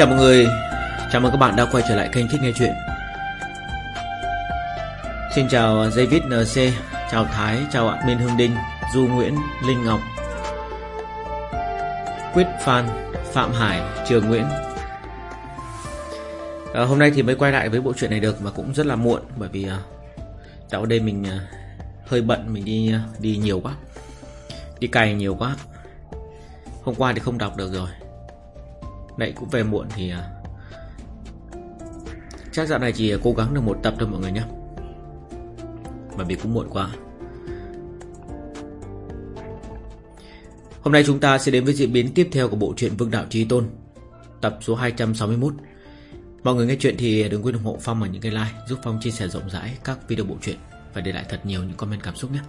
Chào mọi người. Chào mừng các bạn đã quay trở lại kênh Thích Nghe Chuyện. Xin chào David NC Chào Thái, chào admin Hương Đinh Du Nguyễn, Linh Ngọc Quyết Phan, Phạm Hải, Trường Nguyễn. À, Hôm nay thì mới quay lại với bộ truyện này được Và cũng rất là muộn Bởi vì uh, dạo đây mình à, hơi bận Mình đi à, đi nhiều quá Đi cày nhiều quá. Hôm qua thì không đọc được rồi. Nãy cũng về muộn thì à, Chắc dạo này chỉ cố gắng được một tập thôi mọi người nhé. Bởi vì cũng muộn quá. Hôm nay chúng ta sẽ đến với diễn biến tiếp theo của bộ truyện Vương Đạo Trí Tôn, Tập số 261 Mọi người nghe chuyện thì đừng quên ủng hộ Phong bằng những cái like, Giúp Phong chia sẻ rộng rãi các video bộ truyện Và để lại thật nhiều những comment cảm xúc nhé.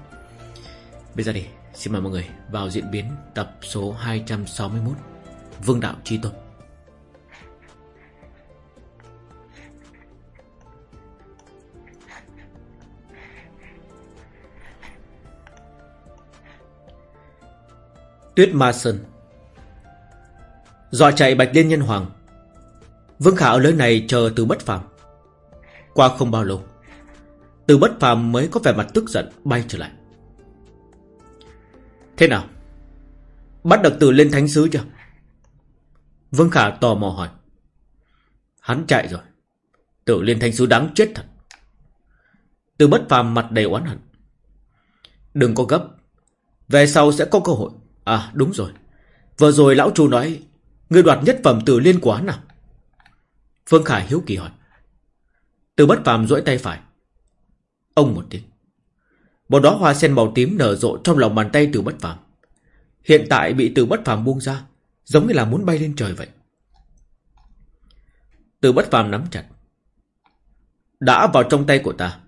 Bây giờ thì xin mời mọi người vào diễn biến tập số 261 Vương Đạo Trí Tôn. Tuyết Ma Sơn. Dọa chạy Bạch Liên Nhân Hoàng. Vương Khả ở nơi này chờ từ bất phàm. Qua không bao lâu, Từ bất phàm mới có vẻ mặt tức giận Bay trở lại. Thế nào? Bắt được từ lên thánh sứ chưa? Vương Khả tò mò hỏi. Hắn chạy rồi. Tử liên thánh sứ đáng chết thật. Từ bất phàm mặt đầy oán hận. Đừng có gấp. Về sau sẽ có cơ hội. À đúng rồi. Vừa rồi lão chu nói Ngươi đoạt nhất phẩm từ liên quán nào Phương Khải hiếu kỳ hỏi. Từ bất phàm duỗi tay phải. Ông một tiếng. Một đóa hoa sen màu tím nở rộ trong lòng bàn tay từ bất phàm. Hiện tại bị từ bất phàm buông ra, Giống như là muốn bay lên trời vậy. Từ bất phàm nắm chặt. Đã vào trong tay của ta.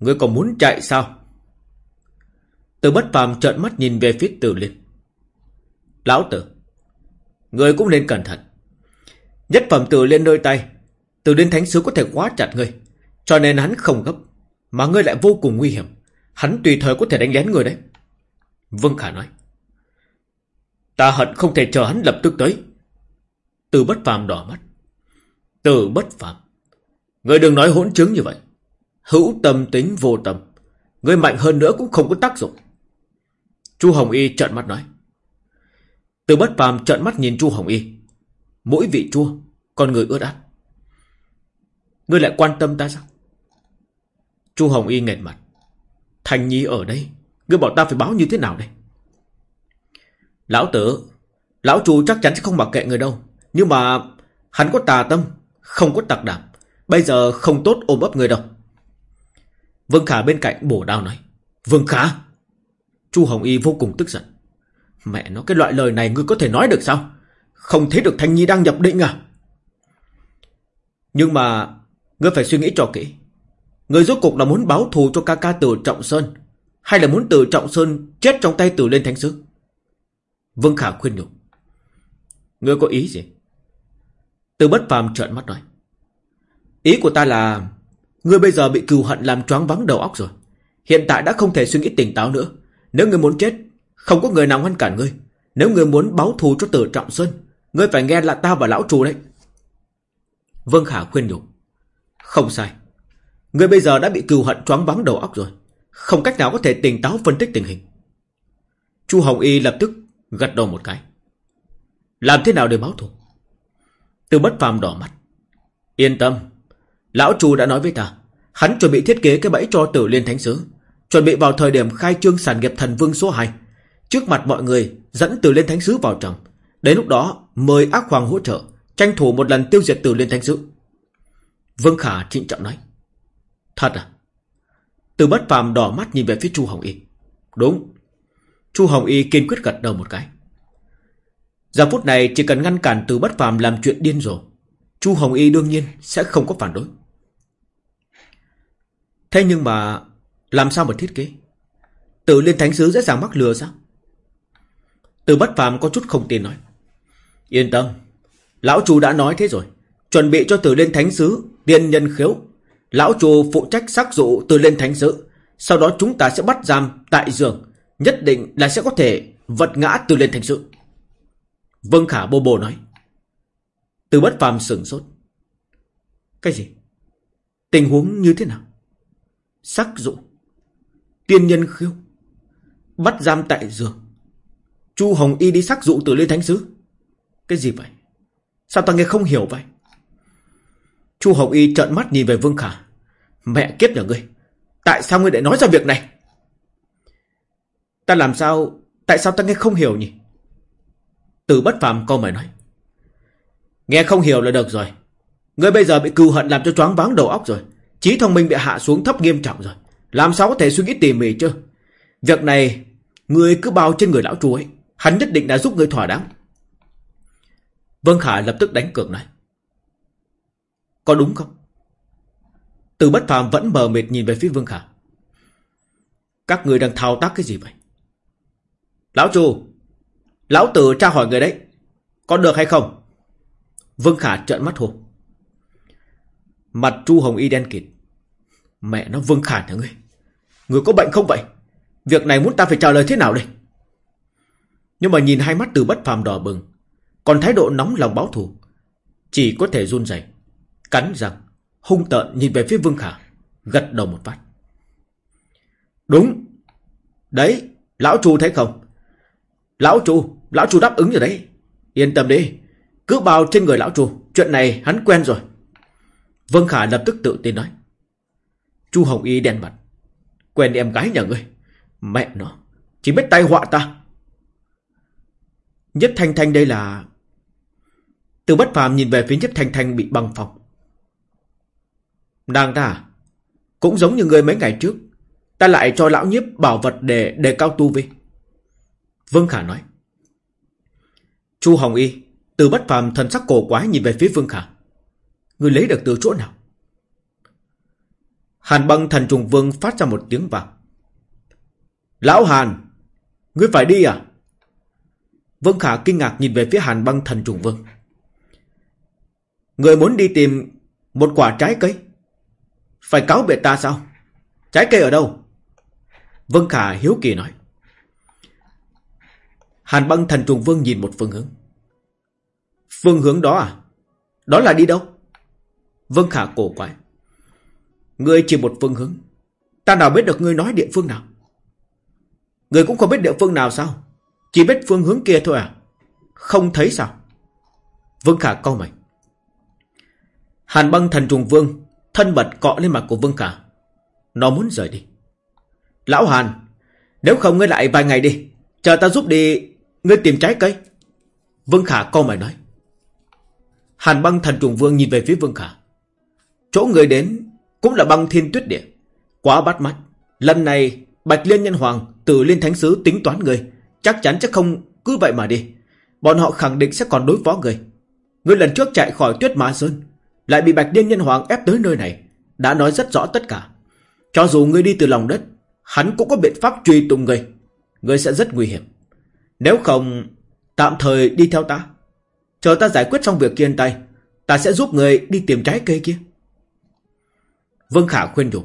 Ngươi còn muốn chạy sao? Từ bất phàm trợn mắt nhìn về phía từ liên. Lão tử. Người cũng nên cẩn thận. Nhất phẩm tử lên đôi tay, Từ đến thánh sứ có thể quá chặt ngươi, Cho nên hắn không gấp, Mà ngươi lại vô cùng nguy hiểm. Hắn tùy thời có thể đánh lén người đấy. Vương Khả nói. Ta hận không thể chờ hắn lập tức tới. Từ bất phàm đỏ mắt. Từ bất phàm. Ngươi đừng nói hỗn chứng như vậy. Hữu tâm tính vô tâm. Ngươi mạnh hơn nữa cũng không có tác dụng. Chu Hồng Y trợn mắt nói từ bất phàm trợn mắt nhìn Chu Hồng Y. Mỗi vị chua, con người ướt át. Ngươi lại quan tâm ta sao? Chu Hồng Y nghẹt mặt. Thành Nhi ở đây, ngươi bảo ta phải báo như thế nào đây? Lão tử, lão chu chắc chắn sẽ không mặc kệ người đâu. Nhưng mà hắn có tà tâm, không có tặc đảm. Bây giờ không tốt ôm ấp người đâu. Vương Khả bên cạnh bổ đao nói. Vương Khả! Chu Hồng Y vô cùng tức giận. Mẹ nó, cái loại lời này ngươi có thể nói được sao? Không thấy được Thanh Nhi đang nhập định à? Nhưng mà ngươi phải suy nghĩ cho kỹ. Ngươi rốt cục là muốn báo thù cho ca ca từ Trọng Sơn, hay là muốn từ Trọng Sơn chết trong tay từ lên thánh sứ? Vương Khả khuyên nhủ. Ngươi có ý gì? Từ bất phàm trợn mắt nói. Ý của ta là, Ngươi bây giờ bị cừu hận làm choáng vắng đầu óc rồi Hiện tại đã không thể suy nghĩ tỉnh táo nữa Nếu ngươi muốn chết không có người nào ngăn cản ngươi. Nếu ngươi muốn báo thù cho tử Trọng xuân, ngươi phải nghe là ta và lão trù đấy. Vương Khả khuyên nhủ. Không sai. Ngươi bây giờ đã bị cừu hận choáng vắng đầu óc rồi. Không cách nào có thể tỉnh táo phân tích tình hình. Chu Hồng Y lập tức gật đầu một cái. Làm thế nào để báo thù? Từ bất phàm đỏ mặt. Yên tâm. Lão Chu đã nói với ta. Hắn chuẩn bị thiết kế cái bẫy cho tử liên thánh sứ. Chuẩn bị vào thời điểm khai trương sản nghiệp thần vương số 2 Trước mặt mọi người dẫn từ liên thánh sứ vào trong. Đến lúc đó mời ác hoàng hỗ trợ, tranh thủ một lần tiêu diệt từ liên thánh sứ. Vương Khả trịnh trọng nói. Thật à? Từ bất phàm đỏ mắt nhìn về phía Chu Hồng Y. Đúng. Chu Hồng Y kiên quyết gật đầu một cái. Giờ phút này chỉ cần ngăn cản từ bất phàm làm chuyện điên rồ. Chu Hồng Y đương nhiên sẽ không có phản đối. Thế nhưng mà làm sao mà thiết kế? Tự liên thánh sứ dễ dàng mắc lừa sao? Từ bất phàm có chút không tin nói. Yên tâm. Lão chủ đã nói thế rồi. Chuẩn bị cho từ lên thánh sứ, tiên nhân khiếu. Lão chủ phụ trách xác dụ từ lên thánh sứ. Sau đó chúng ta sẽ bắt giam tại giường. Nhất định là sẽ có thể vật ngã từ lên thánh sứ. vâng Khả bô bô nói. Từ bất phàm sửng sốt. Cái gì? Tình huống như thế nào? Sắc dụ. Tiên nhân khiêu. Bắt giam tại giường. Chu Hồng Y đi sắc dụ từ Liên Thánh Sứ. Cái gì vậy? Sao ta nghe không hiểu vậy? Chu Hồng Y trợn mắt nhìn về Vương Khả. Mẹ kiếp nhà ngươi. Tại sao ngươi lại nói ra việc này? Ta làm sao... Tại sao ta nghe không hiểu nhỉ? Từ bất phàm câu mày nói. Nghe không hiểu là được rồi. Ngươi bây giờ bị cừu hận làm cho choáng váng đầu óc rồi. Trí thông minh bị hạ xuống thấp nghiêm trọng rồi. Làm sao có thể suy nghĩ tỉ mỉ chứ? Việc này, ngươi cứ bao trên người lão chú ấy. Hắn nhất định đã giúp ngươi thỏa đáng. Vân Khả lập tức đánh cược nói. Có đúng không? Từ bất phàm vẫn mờ mịt nhìn về phía Vương Khả. Các người đang thao tác cái gì vậy? Lão Chu, lão tử tra hỏi người đấy. Có được hay không? Vương Khả trợn mắt hồ. Mặt Chu Hồng Y đen kịt. Mẹ nó Vương Khả nhà ngươi? Người có bệnh không vậy? Việc này muốn ta phải trả lời thế nào đây? Nhưng mà nhìn hai mắt từ bất phàm đỏ bừng. Còn thái độ nóng lòng báo thù. Chỉ có thể run rẩy, Cắn răng, Hung tợn nhìn về phía Vương Khả, Gật đầu một phát. Đúng. Đấy, Lão chủ thấy không? Lão chủ Lão chủ đáp ứng rồi đấy. Yên tâm đi, Cứ bao trên người lão chủ Chuyện này hắn quen rồi. Vương Khả lập tức tự tin nói. Chu Hồng Y đen mặt. Quen em gái nhà ngươi. Mẹ nó, Chỉ biết tay họa ta. Nhất Thanh Thanh đây là... Từ bất phàm nhìn về phía Nhất Thanh Thanh bị băng phòng. Nàng ta à? Cũng giống như người mấy ngày trước. Ta lại cho lão nhiếp bảo vật để đề cao tu vi Vương Khả nói. Chu Hồng Y, Từ bất phàm thần sắc cổ quái nhìn về phía Vương Khả. Người lấy được từ chỗ nào? Hàn băng thần trùng vương phát ra một tiếng vang Lão Hàn, Ngươi phải đi à? Vương Khả kinh ngạc nhìn về phía Hàn băng thần trùng vương. Người muốn đi tìm một quả trái cây. Phải cáo biệt ta sao? Trái cây ở đâu? Vương Khả hiếu kỳ nói. Hàn băng thần trùng vương nhìn một phương hướng. Phương hướng đó à? Đó là đi đâu? Vương Khả cổ quái. Ngươi chỉ một phương hướng. Ta nào biết được ngươi nói địa phương nào? Ngươi cũng không biết địa phương nào sao? Chỉ biết phương hướng kia thôi à? Không thấy sao? Vương Khả câu mày. Hàn băng thần trùng vương thân mật cọ lên mặt của Vương Khả. Nó muốn rời đi. Lão Hàn, nếu không ngươi lại vài ngày đi. Chờ ta giúp đi, ngươi tìm trái cây. Vương Khả câu mày nói. Hàn băng thần trùng vương nhìn về phía Vương Khả. Chỗ người đến cũng là băng thiên tuyết địa. Quá bắt mắt. Lần này Bạch Liên Nhân Hoàng từ Liên Thánh Sứ tính toán người Chắc chắn chắc không cứ vậy mà đi. Bọn họ khẳng định sẽ còn đối phó người. Người lần trước chạy khỏi tuyết mã sơn, Lại bị Bạch Điên Nhân Hoàng ép tới nơi này, Đã nói rất rõ tất cả. Cho dù ngươi đi từ lòng đất, Hắn cũng có biện pháp truy tung người. Ngươi sẽ rất nguy hiểm. Nếu không, tạm thời đi theo ta. Chờ ta giải quyết xong việc kiên tay, Ta sẽ giúp người đi tìm trái cây kia. Vương Khả khuyên nhủ.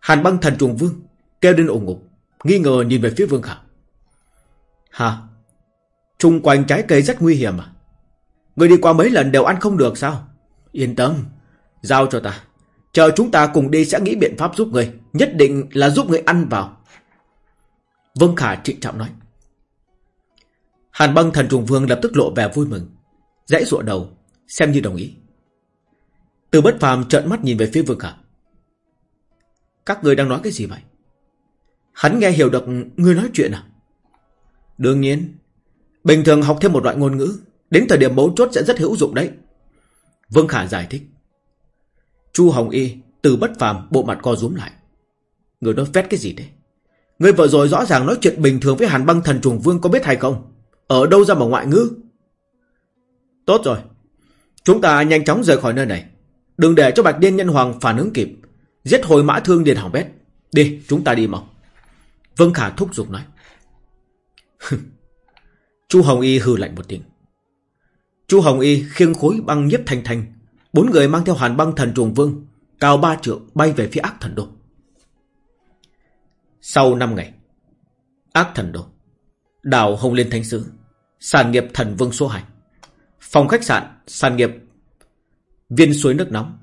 Hàn băng thần trùng vương, Kêu lên ủng ngục. Nghi ngờ nhìn về phía Vương Khả. Hả? Trung quanh trái cây rất nguy hiểm à? Người đi qua mấy lần đều ăn không được sao? Yên tâm, Giao cho ta. Chờ chúng ta cùng đi sẽ nghĩ biện pháp giúp người, Nhất định là giúp người ăn vào. Vương Khả trịnh trọng nói. Hàn băng thần trùng vương lập tức lộ vẻ vui mừng, Dãy ruộng đầu, Xem như đồng ý. Từ bất phàm trợn mắt nhìn về phía Vương Khả. Các người đang nói cái gì vậy? Hắn nghe hiểu được ngươi nói chuyện à? Đương nhiên. Bình thường học thêm một loại ngôn ngữ, đến thời điểm mấu chốt sẽ rất hữu dụng đấy. Vương Khả giải thích. Chu Hồng Y từ bất phàm bộ mặt co rúm lại. Người nói phét cái gì đấy? Người vợ rồi rõ ràng nói chuyện bình thường với Hàn băng thần trùng vương có biết hay không? Ở đâu ra mà ngoại ngữ? Tốt rồi. Chúng ta nhanh chóng rời khỏi nơi này. Đừng để cho Bạch Điên Nhân Hoàng phản ứng kịp. Giết hồi mã thương điền hỏng bét. Đi, chúng ta đi mau. Vương Khả thúc giục nói. Chu Hồng Y hừ lạnh một tiếng. Chu Hồng Y khiêng khối băng nhiếp thanh thanh, bốn người mang theo hàn băng thần trùng vương, cao ba trượng bay về phía ác thần đô. Sau năm ngày, ác thần đô, đảo Hồng Liên Thánh Sứ, sản nghiệp thần vương số 2. Phòng khách sạn, sàn nghiệp, viên suối nước nóng.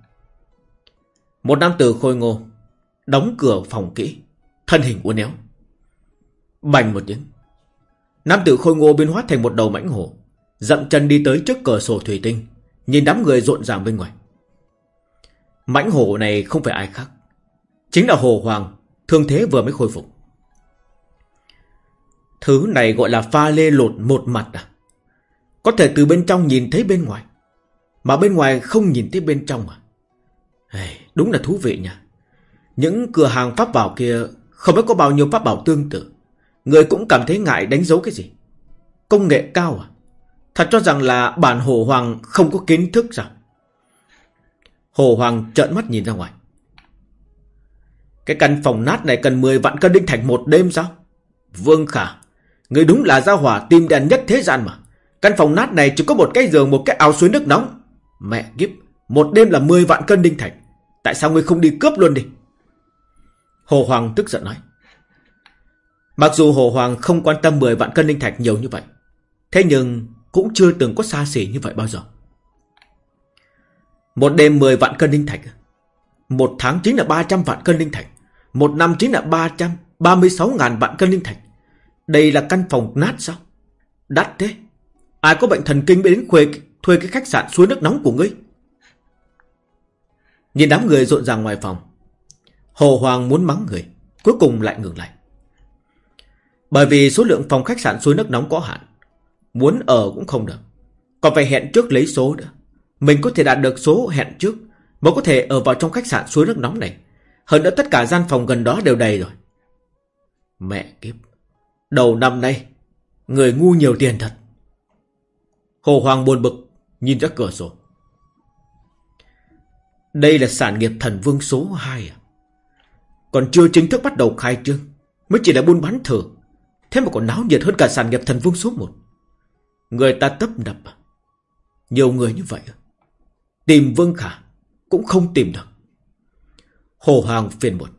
Một nam tử khôi ngô, đóng cửa phòng kỹ, thân hình uốn éo. Bành một tiếng. Nam tử khôi ngô biến hóa thành một đầu mãnh hổ, dậm chân đi tới trước cửa sổ thủy tinh, nhìn đám người rộn ràng bên ngoài. Mãnh hổ này không phải ai khác, chính là hồ hoàng, thương thế vừa mới khôi phục. Thứ này gọi là pha lê lột một mặt à? Có thể từ bên trong nhìn thấy bên ngoài, mà bên ngoài không nhìn thấy bên trong à? Hey, đúng là thú vị nha. Những cửa hàng pháp bảo kia không biết có bao nhiêu pháp bảo tương tự. Người cũng cảm thấy ngại đánh dấu cái gì. Công nghệ cao à? Thật cho rằng là bản hồ hoàng không có kiến thức sao? Hồ hoàng trợn mắt nhìn ra ngoài. Cái căn phòng nát này cần 10 vạn cân đinh thạch một đêm sao? Vương Khả, người đúng là gia hỏa tim đèn nhất thế gian mà. Căn phòng nát này chỉ có một cái giường, một cái áo suối nước nóng. Mẹ kiếp, một đêm là 10 vạn cân đinh thạch. Tại sao ngươi không đi cướp luôn đi? Hồ Hoàng tức giận nói. Mặc dù Hồ Hoàng không quan tâm 10 vạn cân linh thạch nhiều như vậy. Thế nhưng cũng chưa từng có xa xỉ như vậy bao giờ. Một đêm 10 vạn cân linh thạch. Một tháng chính là 300 vạn cân linh thạch. Một năm chính là 336 ngàn vạn cân linh thạch. Đây là căn phòng nát sao? Đắt thế. Ai có bệnh thần kinh mới đến thuê, thuê cái khách sạn suối nước nóng của ngươi? Nhìn đám người rộn ràng ngoài phòng. Hồ Hoàng muốn mắng người. Cuối cùng lại ngừng lại. Bởi vì số lượng phòng khách sạn suối nước nóng có hạn. Muốn ở cũng không được. Còn phải hẹn trước lấy số nữa. Mình có thể đạt được số hẹn trước mới có thể ở vào trong khách sạn suối nước nóng này. Hơn nữa tất cả gian phòng gần đó đều đầy rồi. Mẹ kiếp. Đầu năm nay, người ngu nhiều tiền thật. Hồ Hoàng buồn bực, nhìn ra cửa sổ. Đây là sản nghiệp thần vương số 2 à? Còn chưa chính thức bắt đầu khai trương, mới chỉ là buôn bán thử. Thế mà còn náo nhiệt hơn cả sản nghiệp thần vương số 1. Người ta tấp nập? Nhiều người như vậy? Tìm Vương Khả cũng không tìm được. Hồ Hoàng phiền một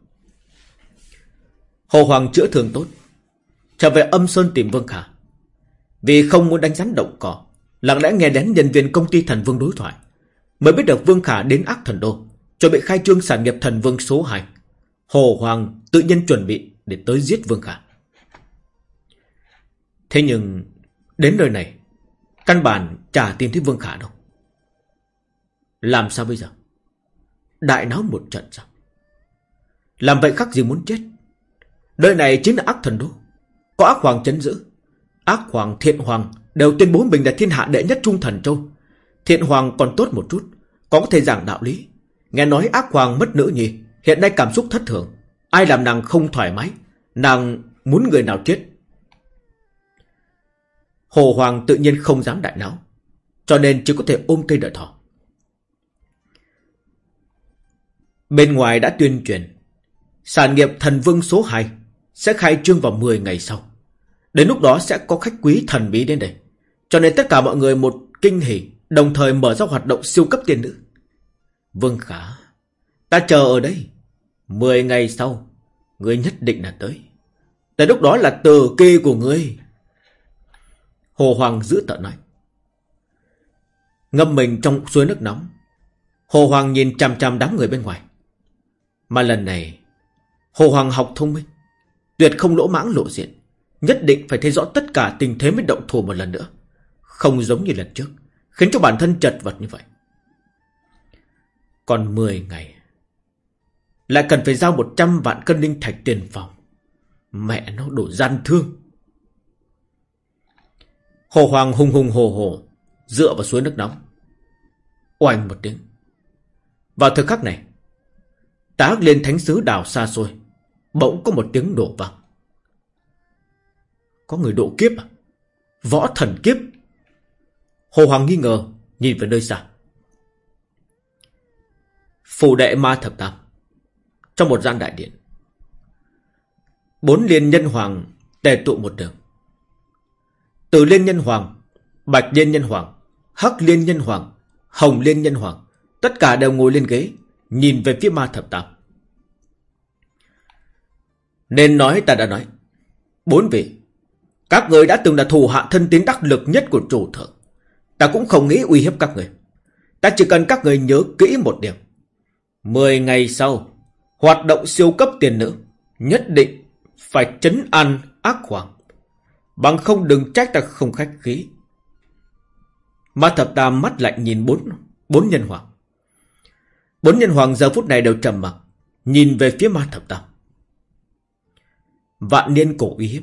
Hồ Hoàng chữa thương tốt. Trở về âm sơn tìm Vương Khả. Vì không muốn đánh rắn động cỏ. Lặng lẽ nghe đến nhân viên công ty thần vương đối thoại. Mới biết được Vương Khả đến ác thần đô. Chuẩn bị khai trương sản nghiệp thần vương số 2. Hồ Hoàng tự nhiên chuẩn bị để tới giết Vương Khả. Thế nhưng đến nơi này căn bản chả tìm thấy Vương Khả đâu. Làm sao bây giờ? Đại náo một trận sao? Làm vậy khác gì muốn chết? Nơi này chính là ác thần đô. Có ác hoàng chấn giữ. Ác hoàng, thiện hoàng đều tuyên bố mình là thiên hạ đệ nhất trung thần châu. Thiện hoàng còn tốt một chút, có thể giảng đạo lý. Nghe nói ác hoàng mất nữ nhi, hiện nay cảm xúc thất thường. Ai làm nàng không thoải mái, nàng muốn người nào chết. Hồ Hoàng tự nhiên không dám đại não, cho nên chỉ có thể ôm cây đợi thỏ. Bên ngoài đã tuyên truyền, sản nghiệp thần vương số 2 sẽ khai trương vào 10 ngày sau. Đến lúc đó sẽ có khách quý thần bí đến đây. Cho nên tất cả mọi người một kinh hỉ, đồng thời mở ra hoạt động siêu cấp tiền nữ. Vương Khả, ta chờ ở đây. Mười ngày sau, ngươi nhất định là tới. Tới lúc đó là từ kỳ của ngươi. Hồ Hoàng giữ tợn nói. Ngâm mình trong suối nước nóng. Hồ Hoàng nhìn chằm chằm đám người bên ngoài. Mà lần này, Hồ Hoàng học thông minh. Tuyệt không lỗ mãng lộ diện. Nhất định phải thấy rõ tất cả tình thế mới động thủ một lần nữa. Không giống như lần trước. Khiến cho bản thân chật vật như vậy. Còn 10 ngày. Lại cần phải giao 100 vạn cân linh thạch tiền phòng. Mẹ nó đổ gian thương. Hồ Hoàng hùng hùng hồ hồ. Dựa vào suối nước nóng. Oanh một tiếng. Vào thời khắc này. Tá lên thánh sứ đảo xa xôi. Bỗng có một tiếng đổ vang. Có người độ kiếp à? Võ thần kiếp. Hồ Hoàng nghi ngờ, nhìn về nơi xa. Phù đệ ma thập tam. Trong một gian đại điện. Bốn liên nhân hoàng tề tụ một đường. Từ liên nhân hoàng, bạch liên nhân hoàng, hắc liên nhân hoàng, hồng liên nhân hoàng. Tất cả đều ngồi lên ghế, nhìn về phía ma thập tam. Nên nói ta đã nói. Bốn vị, các người đã từng là thủ hạ thân tín đắc lực nhất của chủ thượng. Ta cũng không nghĩ uy hiếp các người. Ta chỉ cần các người nhớ kỹ một điểm. Mười ngày sau, hoạt động siêu cấp tiền nữ, nhất định phải chấn an ác hoàng. Bằng không đừng trách ta không khách khí. Ma thập tam mắt lạnh nhìn bốn bốn nhân hoàng. Bốn nhân hoàng giờ phút này đều trầm mặc, nhìn về phía ma thập tam. Vạn niên cổ uy hiếp.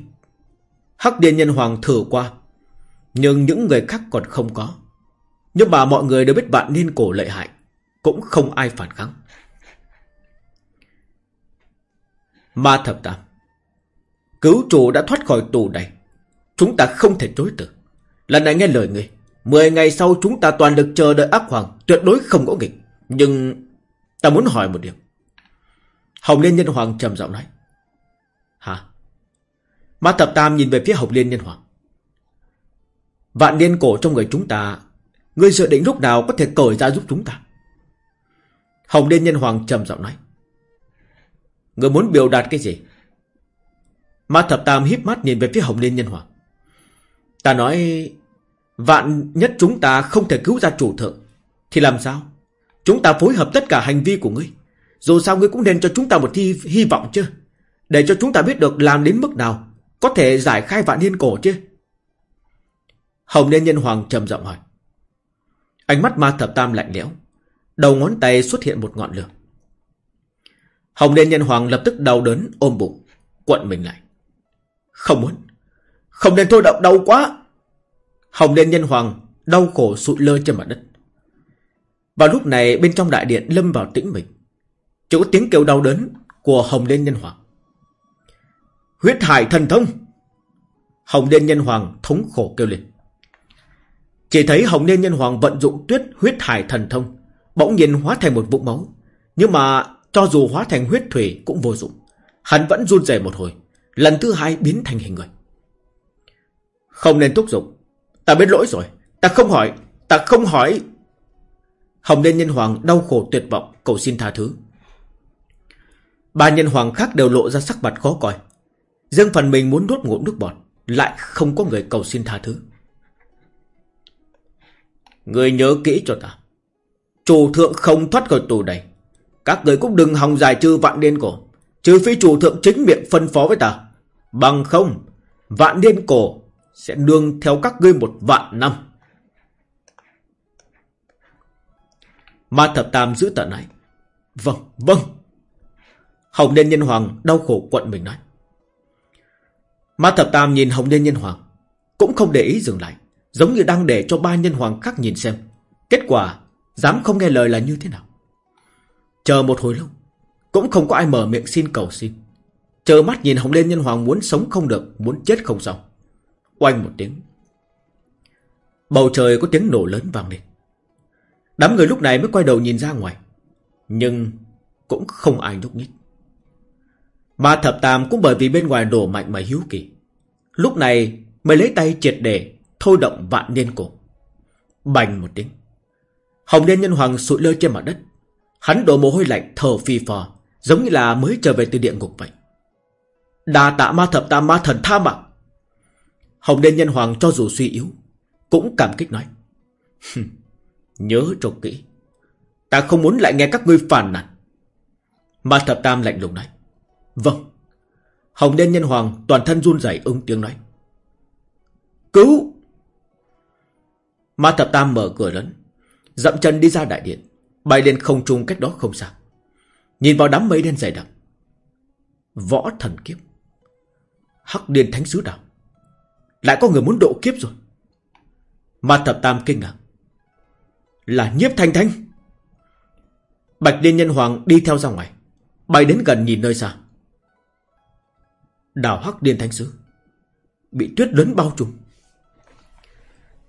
Hắc điên nhân hoàng thử qua, nhưng những người khác còn không có. Nhưng mà mọi người đều biết vạn niên cổ lợi hại, cũng không ai phản kháng. Ma thập tam. Cứu chủ đã thoát khỏi tù này. Chúng ta không thể chối từ. Lần này nghe lời người. Mười ngày sau chúng ta toàn lực chờ đợi ác hoàng. Tuyệt đối không có nghịch. Nhưng ta muốn hỏi một điểm. Hồng Liên Nhân Hoàng trầm giọng nói. Hả? Ma thập tam nhìn về phía Hồng Liên Nhân Hoàng. Vạn niên cổ trong người chúng ta, Ngươi dự định lúc nào có thể cởi ra giúp chúng ta Hồng Liên Nhân Hoàng trầm giọng nói Ngươi muốn biểu đạt cái gì Ma thập tam híp mắt nhìn về phía Hồng Liên Nhân Hoàng Ta nói Vạn nhất chúng ta không thể cứu ra chủ thượng Thì làm sao? Chúng ta phối hợp tất cả hành vi của ngươi. Dù sao ngươi cũng nên cho chúng ta một hy, hy vọng chứ. Để cho chúng ta biết được làm đến mức nào Có thể giải khai vạn niên cổ chứ. Hồng Liên Nhân Hoàng trầm giọng hỏi. Ánh mắt ma thập tam lạnh lẽo Đầu ngón tay xuất hiện một ngọn lửa. Hồng Liên Nhân Hoàng lập tức đau đớn ôm bụng Quận mình lại. Không muốn. Không nên thôi động đau quá. Hồng Liên Nhân Hoàng đau khổ sụi lơ trên mặt đất. Vào lúc này, bên trong đại điện lâm vào tĩnh mịch. Chỉ có tiếng kêu đau đớn Của Hồng Liên Nhân Hoàng. Huyết hải thần thông! Hồng Liên Nhân Hoàng thống khổ kêu lên. Chỉ thấy Hồng Liên Nhân Hoàng vận dụng tuyết huyết hải thần thông, Bỗng nhiên hóa thành một vũng máu. Nhưng mà cho dù hóa thành huyết thủy cũng vô dụng. Hắn vẫn run rẩy một hồi, Lần thứ hai biến thành hình người. Không nên thúc giục. Ta biết lỗi rồi. Ta không hỏi. Ta không hỏi. Hồng Liên Nhân Hoàng đau khổ tuyệt vọng, Cầu xin tha thứ. Ba nhân hoàng khác đều lộ ra sắc mặt khó coi. Dương phần mình muốn nuốt ngụm nước bọt, Lại không có người cầu xin tha thứ. Người nhớ kỹ cho ta. Chủ thượng không thoát khỏi tù này. Các người cũng đừng hòng dài trừ vạn điên cổ. Trừ phi chủ thượng chính miệng phân phó với ta. Bằng không, Vạn điên cổ sẽ nương theo các ngươi một vạn năm. Ma thập tam giữ tận này. Vâng, vâng. Hồng Đen Nhân Hoàng đau khổ quận mình nói. Ma thập tam nhìn Hồng Đen Nhân Hoàng Cũng không để ý dừng lại Giống như đang để cho ba nhân hoàng khác nhìn xem. Kết quả Dám không nghe lời là như thế nào? Chờ một hồi lâu Cũng không có ai mở miệng xin cầu xin. Chờ mắt nhìn Hồng Liên Nhân Hoàng muốn sống không được Muốn chết không xong. Oanh một tiếng. Bầu trời có tiếng nổ lớn vang lên. Đám người lúc này mới quay đầu nhìn ra ngoài, Nhưng Cũng không ai nhúc nhích. Ma thập tam cũng bởi vì bên ngoài nổ mạnh mà hiếu kỳ. Lúc này mới lấy tay triệt để Thôi động vạn niên cổ. Bành một tiếng. Hồng Liên Nhân Hoàng sụi lơ trên mặt đất. Hắn đổ mồ hôi lạnh thở phi phò, Giống như là mới trở về từ địa ngục vậy. Đà tạ ma thập tam ma thần tha mạng. Hồng Liên Nhân Hoàng cho dù suy yếu, Cũng cảm kích nói Nhớ cho kỹ, Ta không muốn lại nghe các ngươi phản nàn. Ma thập tam lạnh lùng nói Vâng. Hồng Liên Nhân Hoàng toàn thân run rẩy ưng tiếng nói, Cứu! Ma thập tam mở cửa lớn, Dậm chân đi ra đại điện, Bay lên không trung cách đó không xa. Nhìn vào đám mây đen dày đặc, Võ thần kiếp, Hắc điên thánh sứ đạo. Lại có người muốn độ kiếp rồi Ma thập tam kinh ngạc Là nhiếp thanh thanh Bạch Liên Nhân Hoàng đi theo ra ngoài Bay đến gần nhìn nơi xa Đào Hắc Điên Thánh Sứ Bị tuyết lớn bao trùm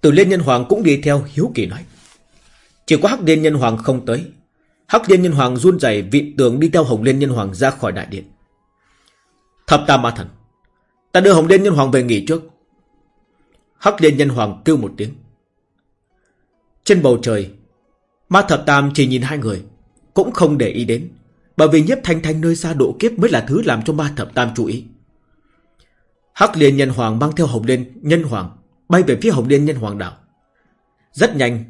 Từ Liên Nhân Hoàng cũng đi theo hiếu kỳ nói chỉ có Hắc Liên Nhân Hoàng không tới. Hắc Liên Nhân Hoàng run rẩy vị tường đi theo Hồng Liên Nhân Hoàng ra khỏi đại điện. Thập Tam Ma Thần, ta đưa Hồng Liên Nhân Hoàng về nghỉ trước. Hắc Liên Nhân Hoàng kêu một tiếng. Trên bầu trời, Ma Thập Tam chỉ nhìn hai người, cũng không để ý đến, bởi vì nhiếp thanh thanh nơi xa độ kiếp mới là thứ làm cho Ma Thập Tam chú ý. Hắc Liên Nhân Hoàng mang theo Hồng Liên Nhân Hoàng bay về phía Hồng Liên Nhân Hoàng đảo. Rất nhanh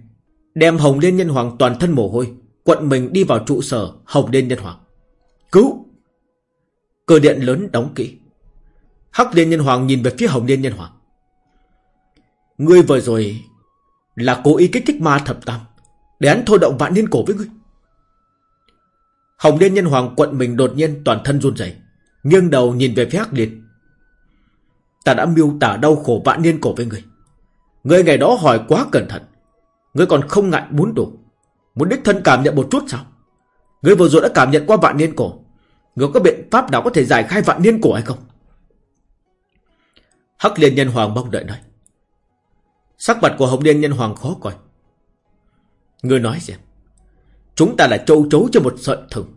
Đem Hồng Liên Nhân Hoàng toàn thân mồ hôi Quận mình đi vào trụ sở Hồng Liên Nhân Hoàng Cứu Cửa điện lớn đóng kỹ Hắc Liên Nhân Hoàng nhìn về phía Hồng Liên Nhân Hoàng Ngươi vừa rồi Là cố ý kích thích ma thập tam Để hắn thôi động vạn niên cổ với ngươi Hồng Liên Nhân Hoàng quận mình đột nhiên toàn thân run rẩy, nghiêng đầu nhìn về phía Hắc Liên. Ta đã miêu tả đau khổ vạn niên cổ với ngươi. Ngươi ngày đó hỏi quá cẩn thận. Ngươi còn không ngại muốn đủ. Muốn đích thân cảm nhận một chút sao? Ngươi vừa rồi đã cảm nhận qua vạn niên cổ. Ngươi có biện pháp nào có thể giải khai vạn niên cổ hay không? Hắc Liên Nhân Hoàng mong đợi nói. Sắc mặt của Hồng Liên Nhân Hoàng khó coi. Ngươi nói xem. Chúng ta là châu chấu cho một sợi thừng.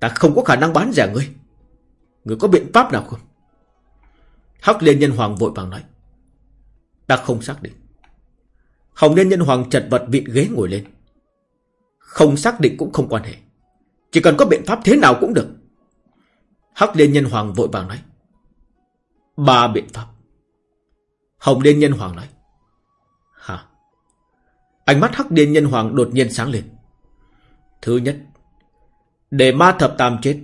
Ta không có khả năng bán rẻ ngươi. Ngươi có biện pháp nào không? Hắc Liên Nhân Hoàng vội vàng nói. Ta không xác định. Hồng Liên Nhân Hoàng chật vật vịn ghế ngồi lên. Không xác định cũng không quan hệ. Chỉ cần có biện pháp thế nào cũng được. Hắc Liên Nhân Hoàng vội vàng nói. Ba biện pháp. Hồng Liên Nhân Hoàng nói. Ánh mắt Hắc điên Nhân Hoàng đột nhiên sáng lên. Thứ nhất, để ma thập tam chết.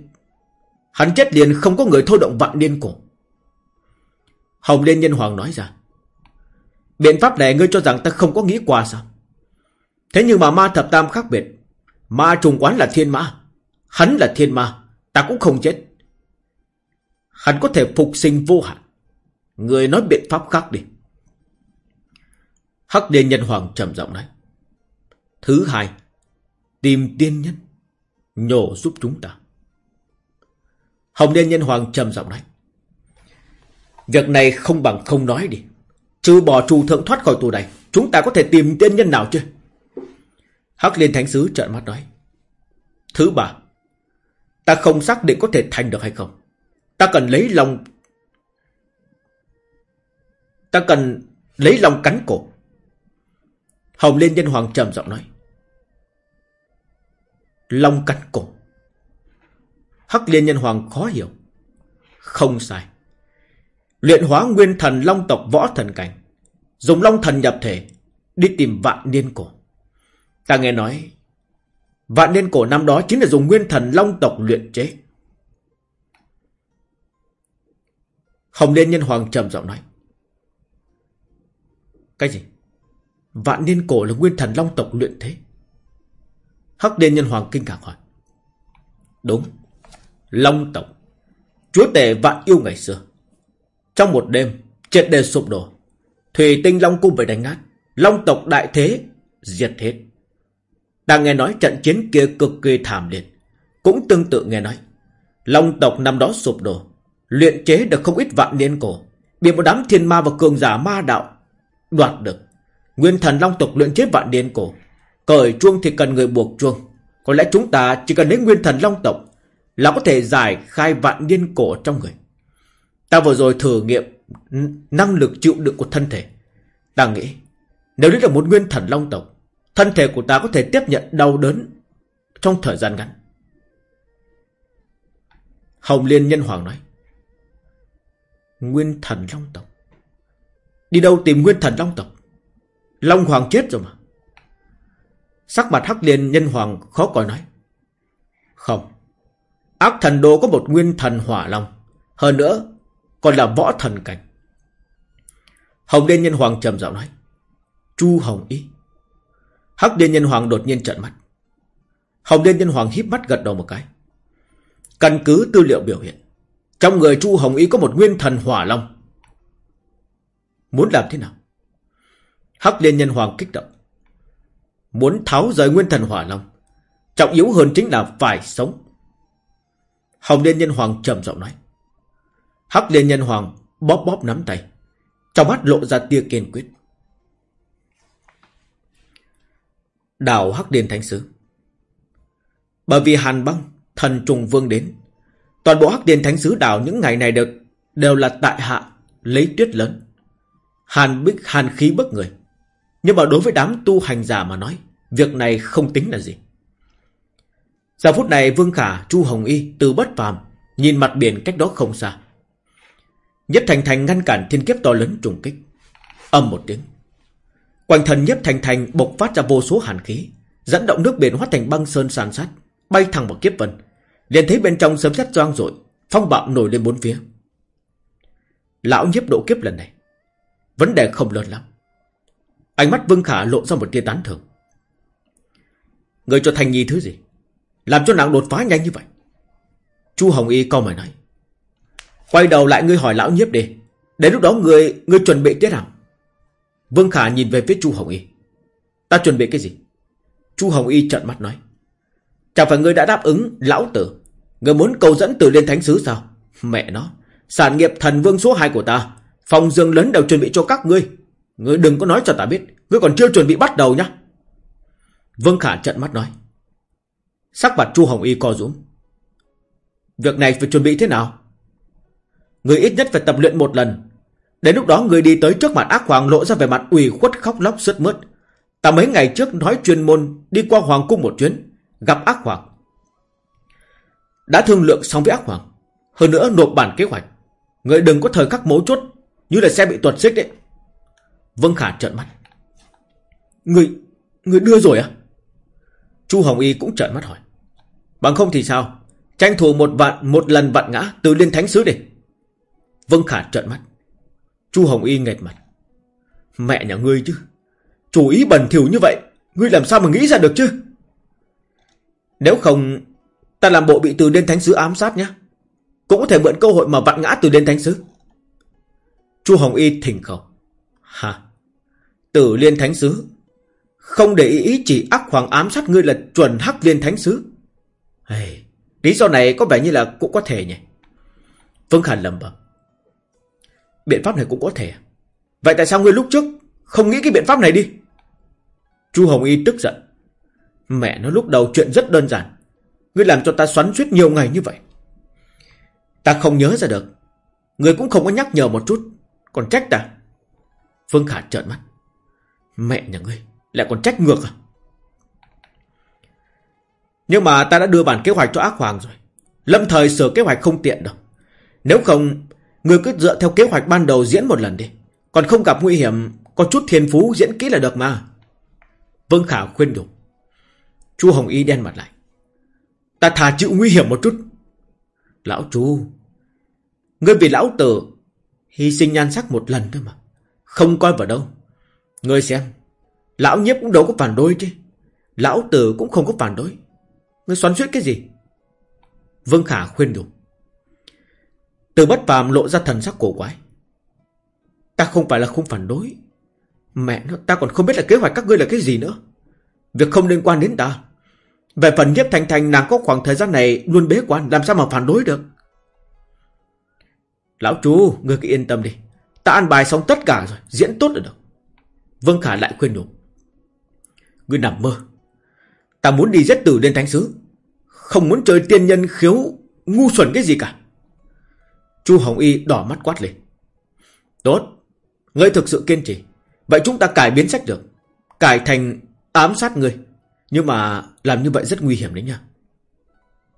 Hắn chết liền không có người thôi động vạn niên cổ. Hồng Liên Nhân Hoàng nói ra. Biện pháp này ngươi cho rằng ta không có nghĩ qua sao? Thế nhưng mà ma thập tam khác biệt. Ma trùng quán là thiên ma. Hắn là thiên ma. Ta cũng không chết. Hắn có thể phục sinh vô hạn. Người nói biện pháp khác đi. Hắc Điên Nhân Hoàng trầm giọng nói. Thứ hai, Tìm tiên nhân Nhổ giúp chúng ta. Hồng Liên Nhân Hoàng trầm giọng nói Việc này không bằng không nói đi. Trừ bỏ trù thượng thoát khỏi tù này Chúng ta có thể tìm tiên nhân nào chứ Hắc Liên Thánh Sứ trợn mắt nói Thứ ba Ta không xác định có thể thành được hay không. Ta cần lấy lòng Ta cần lấy lòng cắn cổ. Hồng Liên Nhân Hoàng trầm giọng nói Long cắn cổ. Hắc liên nhân hoàng khó hiểu. Không sai. Luyện hóa nguyên thần long tộc võ thần cảnh. Dùng long thần nhập thể. Đi tìm vạn niên cổ. Ta nghe nói. Vạn niên cổ năm đó chính là dùng nguyên thần long tộc luyện chế. Hồng Liên Nhân Hoàng trầm giọng nói. Cái gì? Vạn niên cổ là nguyên thần long tộc luyện thế. Hắc Liên Nhân Hoàng kinh ngạc hỏi. Đúng. Long tộc. Chúa tể vạn yêu ngày xưa. Trong một đêm, triệt đề sụp đổ. Thủy tinh Long Cung phải đánh nát. Long tộc đại thế, diệt hết. Ta nghe nói trận chiến kia cực kỳ thảm liệt. Cũng tương tự nghe nói. Long tộc năm đó sụp đổ. Luyện chế được không ít vạn niên cổ. Bị một đám thiên ma và cường giả ma đạo đoạt được. Nguyên thần Long tộc luyện chế vạn niên cổ. Cởi chuông thì cần người buộc chuông. Có lẽ chúng ta chỉ cần đến nguyên thần long tộc là có thể giải khai vạn niên cổ trong người. Ta vừa rồi thử nghiệm năng lực chịu đựng của thân thể. Ta nghĩ, nếu đấy là một nguyên thần long tộc, thân thể của ta có thể tiếp nhận đau đớn trong thời gian ngắn. Hồng Liên Nhân Hoàng nói. Nguyên thần long tộc. Đi đâu tìm nguyên thần long tộc? Long Hoàng chết rồi mà. Sắc mặt Hắc Liên nhân hoàng khó coi nói. Không. Ác thần đồ có một nguyên thần hỏa long. Hơn nữa, còn là võ thần cảnh. Hồng Liên nhân hoàng trầm giọng nói. Chu Hồng Y. Hắc Liên nhân hoàng đột nhiên trợn mắt. Hồng Liên nhân hoàng híp mắt gật đầu một cái. Căn cứ tư liệu biểu hiện. Trong người Chu Hồng Y có một nguyên thần hỏa long. Muốn làm thế nào? Hắc Liên nhân hoàng kích động. Muốn tháo rời nguyên thần hỏa long Trọng yếu hơn chính là phải sống. Hồng Liên Nhân Hoàng trầm giọng nói. Hắc Liên Nhân Hoàng bóp bóp nắm tay Trong mắt lộ ra tia kiên quyết. Đảo Hắc Liên Thánh Sứ. Bởi vì Hàn Băng Thần Trùng Vương đến Toàn bộ Hắc Liên Thánh Sứ đảo những ngày này đều, đều là tại hạ Lấy tuyết lớn. Hàn bích hàn khí bất người nhưng mà đối với đám tu hành giả mà nói, việc này không tính là gì. Giờ phút này Vương Khả, Chu Hồng Y từ bất phàm nhìn mặt biển cách đó không xa. Nhất Thành Thành ngăn cản thiên kiếp to lớn trùng kích. Âm một tiếng. Quanh thần nhiếp thành thành bộc phát ra vô số hàn khí, dẫn động nước biển hóa thành băng sơn sàn sát, bay thẳng vào kiếp vân. liền thấy bên trong sớm sét doang rội, phong bạo nổi lên bốn phía. Lão nhiếp độ kiếp lần này, vấn đề không lớn lắm. Ánh mắt Vương Khả lộ ra một tia tán thưởng. Người cho Thành Nhi thứ gì? Làm cho nàng đột phá nhanh như vậy. Chu Hồng Y câu mày nói. Quay đầu lại ngươi hỏi lão nhiếp đi. Đến lúc đó người người chuẩn bị thế nào? Vương Khả nhìn về phía Chu Hồng Y. Ta chuẩn bị cái gì? Chu Hồng Y trợn mắt nói. Chẳng phải ngươi đã đáp ứng lão tử. Ngươi muốn cầu dẫn tử lên thánh sứ sao? Mẹ nó. Sản nghiệp thần vương số 2 của ta. Phòng dương lớn đều chuẩn bị cho các ngươi. Ngươi đừng có nói cho ta biết. Ngươi còn chưa chuẩn bị bắt đầu nhá. Vương Khả trận mắt nói. Sắc mặt Chu Hồng Y co rúm. Việc này phải chuẩn bị thế nào? Người ít nhất phải tập luyện một lần Đến lúc đó người đi tới trước mặt ác hoàng lộ ra về mặt ủy khuất khóc lóc sứt mướt. Ta mấy ngày trước nói chuyên môn đi qua hoàng cung một chuyến, gặp ác hoàng. Đã thương lượng xong với ác hoàng. Hơn nữa nộp bản kế hoạch. Người đừng có thời khắc mấu chốt, như là xe bị tuột xích đấy. Vân Khả trợn mắt. Người, người đưa rồi à? Chu Hồng Y cũng trợn mắt hỏi. Bằng không thì sao? Tranh thủ một vạn một lần vạn ngã từ liên thánh sứ đi. Vân Khả trợn mắt. Chu Hồng Y nghẹt mặt. Mẹ nhà ngươi chứ. Chủ ý bẩn thỉu như vậy, ngươi làm sao mà nghĩ ra được chứ? Nếu không, ta làm bộ bị từ liên thánh sứ ám sát nhé. Cũng có thể mượn cơ hội mà vạn ngã từ liên thánh sứ. Chu Hồng Y thỉnh khẩu. Hả? Tử liên thánh sứ? Không để ý, ý chỉ ác hoàng ám sát ngươi là chuẩn hắc liên thánh sứ. Hey, lý do này có vẻ như là cũng có thể nhỉ. Vương Khả lầm bầm. Biện pháp này cũng có thể. Vậy tại sao ngươi lúc trước không nghĩ cái biện pháp này đi? Chu Hồng Y tức giận. Mẹ nó lúc đầu chuyện rất đơn giản. Ngươi làm cho ta xoắn suýt nhiều ngày như vậy. Ta không nhớ ra được. Ngươi cũng không có nhắc nhở một chút. Còn trách ta. Phương Khả trợn mắt. Mẹ nhà ngươi. Lại còn trách ngược à? Nhưng mà ta đã đưa bản kế hoạch cho ác hoàng rồi. Lâm thời sửa kế hoạch không tiện đâu. Nếu không Người cứ dựa theo kế hoạch ban đầu diễn một lần đi Còn không gặp nguy hiểm, Có chút thiên phú diễn kỹ là được mà Vương Khả khuyên đủ Chu Hồng Y đen mặt lại Ta thà chịu nguy hiểm một chút Lão chú Ngươi vì lão tử Hy sinh nhan sắc một lần thôi mà không coi vào đâu Ngươi xem Lão nhiếp cũng đâu có phản đối chứ Lão tử cũng không có phản đối Ngươi xoắn suýt cái gì Vương Khả khuyên đủ từ bất phàm lộ ra thần sắc cổ quái. Ta không phải là không phản đối. Mẹ nó, ta còn không biết là kế hoạch các ngươi là cái gì nữa. Việc không liên quan đến ta. Về phần nhiếp thành thành nàng có khoảng thời gian này luôn bế quan, làm sao mà phản đối được. Lão chú, ngươi cứ yên tâm đi. Ta ăn bài xong tất cả rồi, diễn tốt được. Vương Khả lại khuyên nhủ. Ngươi nằm mơ. Ta muốn đi giết tử lên thánh sứ. Không muốn chơi tiên nhân khiếu ngu xuẩn cái gì cả. Chu Hồng Y đỏ mắt quát lên. Tốt, ngươi thực sự kiên trì. Vậy chúng ta cải biến sách được. Cải thành ám sát ngươi. Nhưng mà làm như vậy rất nguy hiểm đấy nha.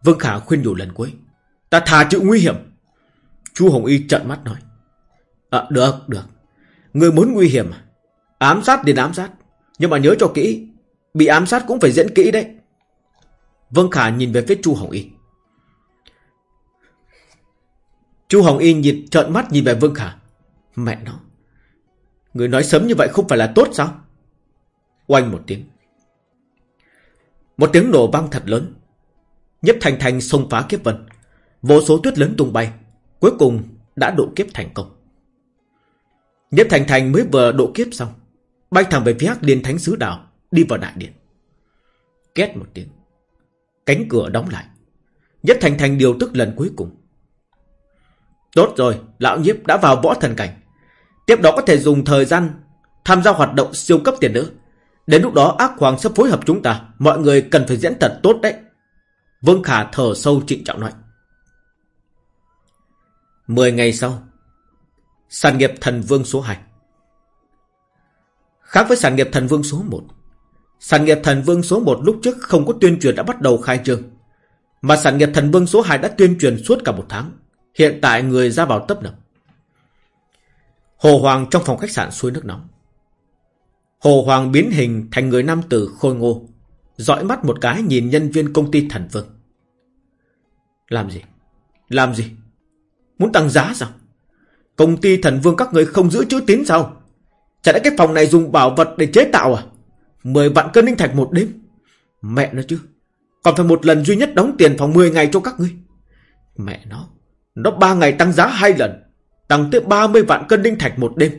Vương Khả khuyên nhủ lần cuối. Ta thà chịu nguy hiểm. Chu Hồng Y trợn mắt nói. À, được, được. người muốn nguy hiểm à? Ám sát thì ám sát. Nhưng mà nhớ cho kỹ. Bị ám sát cũng phải diễn kỹ đấy. Vương Khả nhìn về phía Chu Hồng Y. Chu Hồng Y nhìn trợn mắt nhìn về Vương Khả. Mẹ nó. Người nói sớm như vậy không phải là tốt sao? Oanh một tiếng. Một tiếng nổ vang thật lớn. nhấp Thành Thành xông phá kiếp vân. Vô số tuyết lớn tung bay. Cuối cùng đã độ kiếp thành công. Nhếp Thành Thành mới vừa độ kiếp xong. Bay thẳng về phía Hắc Liên Thánh Sứ Đảo. Đi vào đại điện. Két một tiếng. Cánh cửa đóng lại. Nhếp Thành Thành điều tức lần cuối cùng. Tốt rồi, lão nhiếp đã vào võ thần cảnh. Tiếp đó có thể dùng thời gian tham gia hoạt động siêu cấp tiền nữa. Đến lúc đó ác hoàng sẽ phối hợp chúng ta. Mọi người cần phải diễn thật tốt đấy. Vương Khả thở sâu trịnh trọng nói. Mười ngày sau, sản nghiệp thần vương số 2. Khác với sản nghiệp thần vương số 1, sản nghiệp thần vương số 1 lúc trước không có tuyên truyền đã bắt đầu khai trương. Mà sản nghiệp thần vương số 2 đã tuyên truyền suốt cả một tháng. Hiện tại người ra vào tấp nập. Hồ Hoàng trong phòng khách sạn suối nước nóng. Hồ Hoàng biến hình thành người nam tử khôi ngô. Dõi mắt một cái nhìn nhân viên công ty thần vương. Làm gì? Làm gì? Muốn tăng giá sao? Công ty thần vương các người không giữ chữ tín sao? Chả lẽ cái phòng này dùng bảo vật để chế tạo à? Mười vạn cân linh thạch một đêm. Mẹ nó chứ. Còn phải một lần duy nhất đóng tiền phòng 10 ngày cho các ngươi. Mẹ nó. Nó ba ngày tăng giá hai lần. Tăng tới 30 vạn cân linh thạch một đêm.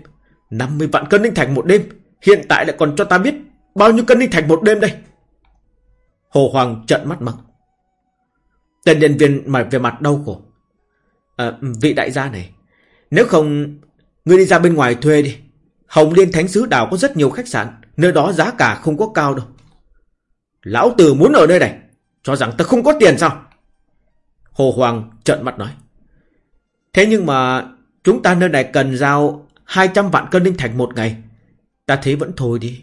50 vạn cân linh thạch một đêm. Hiện tại lại còn cho ta biết bao nhiêu cân linh thạch một đêm đây. Hồ Hoàng trợn mắt mắng. Tên nhân viên mà về mặt đau khổ. À, vị đại gia này. Nếu không, ngươi đi ra bên ngoài thuê đi. Hồng Liên Thánh Sứ Đảo có rất nhiều khách sạn. Nơi đó giá cả không có cao đâu. Lão Tử muốn ở nơi này. Cho rằng ta không có tiền sao? Hồ Hoàng trợn mắt nói. Thế nhưng mà chúng ta nơi này cần giao 200 vạn cân linh thạch một ngày. Ta thấy vẫn thôi đi.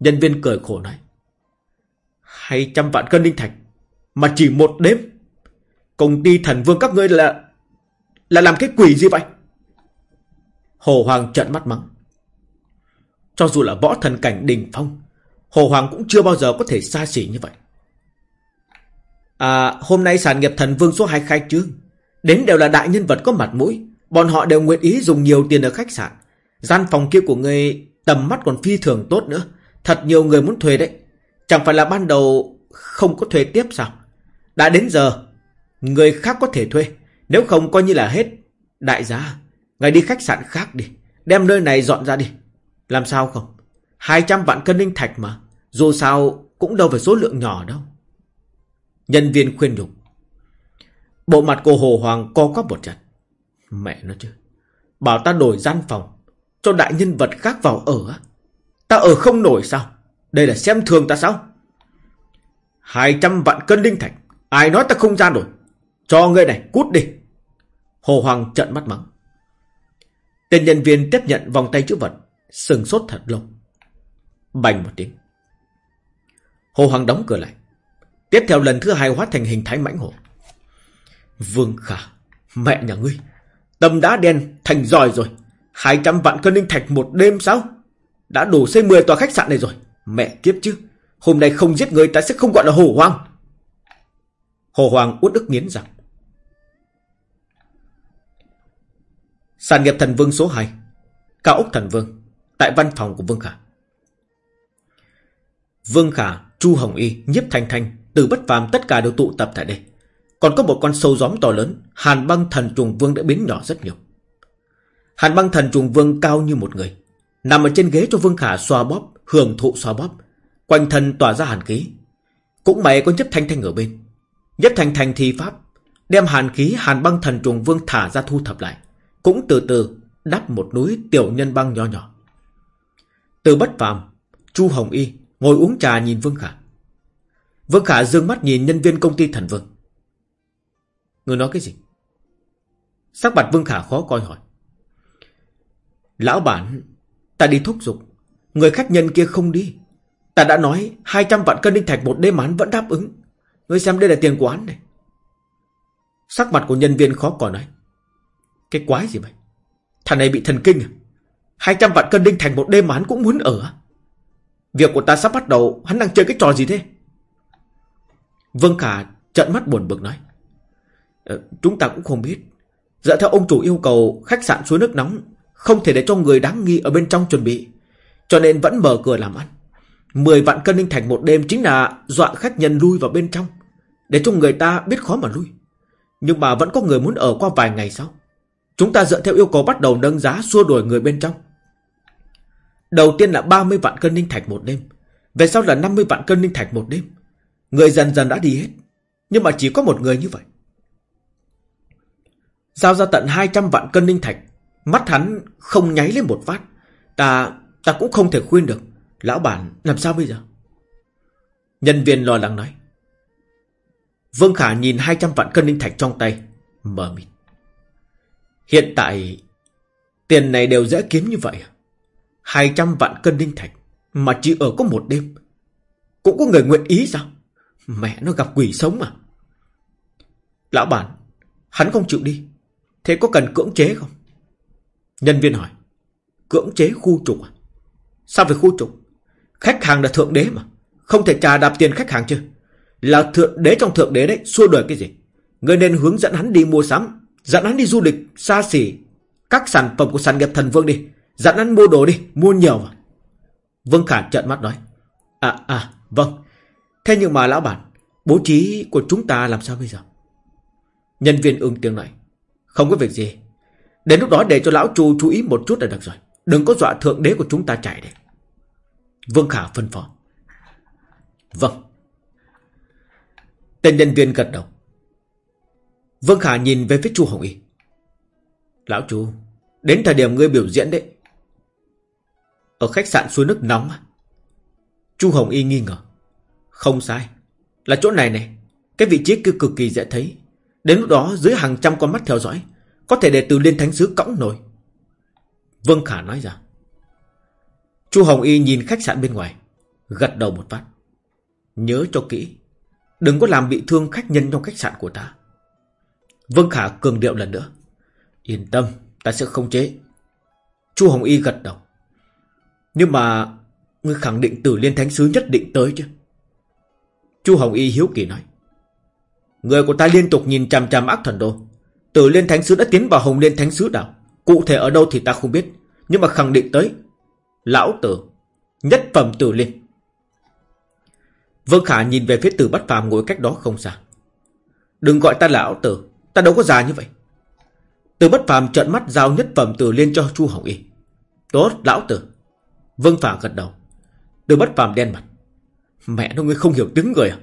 Nhân viên cười khổ nói. 200 vạn cân linh thạch. Mà chỉ một đêm. Công ty thần vương các ngươi là... Là làm cái quỷ gì vậy? Hồ Hoàng trợn mắt mắng. Cho dù là võ thần cảnh đình phong, Hồ Hoàng cũng chưa bao giờ có thể xa xỉ như vậy. À, hôm nay sản nghiệp thần vương số 2 khai trương. Đến đều là đại nhân vật có mặt mũi. Bọn họ đều nguyện ý dùng nhiều tiền ở khách sạn. Gian phòng kia của người tầm mắt còn phi thường tốt nữa. Thật nhiều người muốn thuê đấy. Chẳng phải là ban đầu không có thuê tiếp sao? Đã đến giờ, người khác có thể thuê. Nếu không coi như là hết. Đại gia, ngài đi khách sạn khác đi. Đem nơi này dọn ra đi. Làm sao không? 200 vạn cân linh thạch mà. Dù sao cũng đâu phải số lượng nhỏ đâu. Nhân viên khuyên nhủ. Bộ mặt cô Hồ Hoàng co quắp một trận. Mẹ nó chứ. Bảo ta đổi gian phòng. Cho đại nhân vật khác vào ở. Ta ở không nổi sao? Đây là xem thường ta sao? 200 vạn cân linh thạch. Ai nói ta không ra nổi. Cho ngươi này, cút đi. Hồ Hoàng trợn mắt mắng. Tên nhân viên tiếp nhận vòng tay chữ vật. Sừng sốt thật lâu. Bành một tiếng. Hồ Hoàng đóng cửa lại. Tiếp theo lần thứ hai hóa thành hình thái mãnh hổ. Vương Khả, mẹ nhà ngươi, tâm đá đen thành giỏi rồi. 200 vạn cân linh thạch một đêm sao? Đã đủ xây 10 tòa khách sạn này rồi. Mẹ kiếp chứ, hôm nay không giết người ta sẽ không gọi là Hồ Hoàng. Hồ Hoàng út ức nghiến rằng. Sản nghiệp thần vương số 2 Cao Úc Thần Vương Tại văn phòng của Vương Khả Vương Khả, Chu Hồng Y, Nhiếp Thanh Thanh từ bất phàm tất cả đều tụ tập tại đây. Còn có một con sâu gióm to lớn, Hàn băng thần trùng vương đã biến nhỏ rất nhiều. Hàn băng thần trùng vương cao như một người, nằm ở trên ghế cho Vương Khả xoa bóp, hưởng thụ xoa bóp, quanh thân tỏa ra hàn khí. Cũng mày có nhiếp thanh thanh ở bên. Nhất thanh thanh thi pháp, đem hàn khí hàn băng thần trùng vương thả ra thu thập lại. Cũng từ từ đắp một núi tiểu nhân băng nho nhỏ. Từ bất phàm, Chu Hồng Y ngồi uống trà nhìn Vương Khả. Vương Khả dương mắt nhìn nhân viên công ty thần vương. Người nói cái gì? Sắc mặt Vương Khả khó coi hỏi. Lão bản, ta đi thúc giục. Người khách nhân kia không đi. Ta đã nói 200 vạn cân đinh thạch một đêm án vẫn đáp ứng. Ngươi xem đây là tiền của án này. Sắc mặt của nhân viên khó coi nói. Cái quái gì vậy? Thằng này bị thần kinh à? 200 vạn cân đinh thành một đêm mà hắn cũng muốn ở Việc của ta sắp bắt đầu Hắn đang chơi cái trò gì thế Vương Khả trận mắt buồn bực nói. Ờ, chúng ta cũng không biết. Dựa theo ông chủ yêu cầu khách sạn suối nước nóng không thể để cho người đáng nghi ở bên trong chuẩn bị. Cho nên vẫn mở cửa làm ăn. Mười vạn cân đinh thành một đêm chính là dọa khách nhân lui vào bên trong. Để cho người ta biết khó mà lui. Nhưng mà vẫn có người muốn ở qua vài ngày sau. Chúng ta dựa theo yêu cầu bắt đầu nâng giá xua đuổi người bên trong. Đầu tiên là 30 vạn cân linh thạch một đêm. Về sau là 50 vạn cân linh thạch một đêm. Người dần dần đã đi hết. Nhưng mà chỉ có một người như vậy. Giao ra tận 200 vạn cân linh thạch. Mắt hắn không nháy lên một phát. Ta, ta cũng không thể khuyên được. Lão bản, làm sao bây giờ? Nhân viên lo lắng nói. Vương Khả nhìn 200 vạn cân linh thạch trong tay. mở mịt. Hiện tại, tiền này đều dễ kiếm như vậy. 200 vạn cân đinh thạch. Mà chỉ ở có một đêm. Cũng có người nguyện ý sao? Mẹ nó gặp quỷ sống mà. Lão bản, hắn không chịu đi. Thế có cần cưỡng chế không? Nhân viên hỏi. Cưỡng chế khu trục à? Sao phải khu trục? Khách hàng là thượng đế mà. Không thể trà đạp tiền khách hàng chứ. Là thượng đế trong thượng đế đấy, xua đuổi cái gì? Người nên hướng dẫn hắn đi mua sắm, dẫn hắn đi du lịch xa xỉ, các sản phẩm của sản nghiệp thần vương đi, dẫn hắn mua đồ đi, mua nhiều mà. Vương Khả trợn mắt nói. À, à, vâng. Thế nhưng mà lão bản, bố trí của chúng ta làm sao bây giờ? Nhân viên ưng tiếng nói. Không có việc gì. Đến lúc đó để cho lão chu chú ý một chút là được rồi. Đừng có dọa thượng đế của chúng ta chạy đi Vương Khả phân phó. Vâng. Tên nhân viên gật đầu. Vương Khả nhìn về phía chu Hồng Y. Lão chu, đến thời điểm ngươi biểu diễn đấy. Ở khách sạn suối nước nóng à? Chu Hồng Y nghi ngờ. Không sai. Là chỗ này này. Cái vị trí kia cực kỳ dễ thấy. Đến lúc đó dưới hàng trăm con mắt theo dõi. Có thể để từ liên thánh sứ cõng nổi. Vương Khả nói ra. Chu Hồng Y nhìn khách sạn bên ngoài. Gật đầu một phát. Nhớ cho kỹ. Đừng có làm bị thương khách nhân trong khách sạn của ta. Vương Khả cường điệu lần nữa. Yên tâm, ta sẽ không chế. Chu Hồng Y gật đầu. Nhưng mà Ngươi khẳng định tử liên thánh sứ nhất định tới chứ? Chu Hồng Y hiếu kỳ nói. Người của ta liên tục nhìn chằm chằm ác thần đô. Tử liên thánh sứ đã tiến vào hồng liên thánh sứ đảo. Cụ thể ở đâu thì ta không biết. Nhưng mà khẳng định tới Lão tử Nhất phẩm tử liên. Vương Khả nhìn về phía tử bất phàm ngồi cách đó không xa. Đừng gọi ta là lão tử. Ta đâu có già như vậy Từ bất phàm trợn mắt giao nhất phẩm tử liên cho Chu Hồng Y Tốt lão tử Vương Phả gật đầu từ bất phàm đen mặt. Mẹ nó ngươi không hiểu tiếng người à?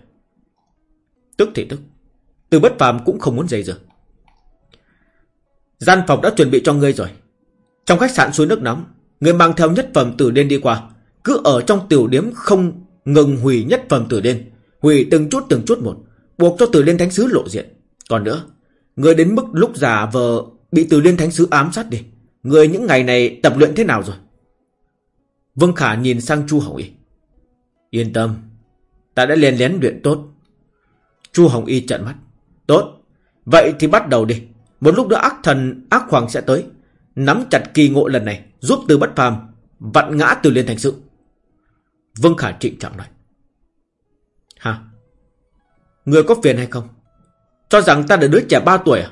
Tức thì tức. Từ bất phàm cũng không muốn dây dưa. Gian phòng đã chuẩn bị cho ngươi rồi. Trong khách sạn suối nước nóng, ngươi mang theo nhất phẩm tử liên đi qua. Cứ ở trong tiểu điếm không ngừng hủy nhất phẩm tử liên, Hủy từng chút từng chút một. Buộc cho tử liên thánh sứ lộ diện. Còn nữa, ngươi đến mức lúc già vờ bị từ liên thánh sứ ám sát đi. Ngươi những ngày này tập luyện thế nào rồi? Vương Khả nhìn sang Chu Hồng Y. Yên tâm, ta đã lén lén luyện tốt. Chu Hồng Y trợn mắt. Tốt, vậy thì bắt đầu đi. Một lúc nữa ác thần, ác hoàng sẽ tới. Nắm chặt kỳ ngộ lần này, giúp từ bất phàm, vặn ngã từ liên thành sự. Vương Khả trịnh trọng nói. Hả? Người có phiền hay không? Cho rằng ta là đứa trẻ 3 tuổi à?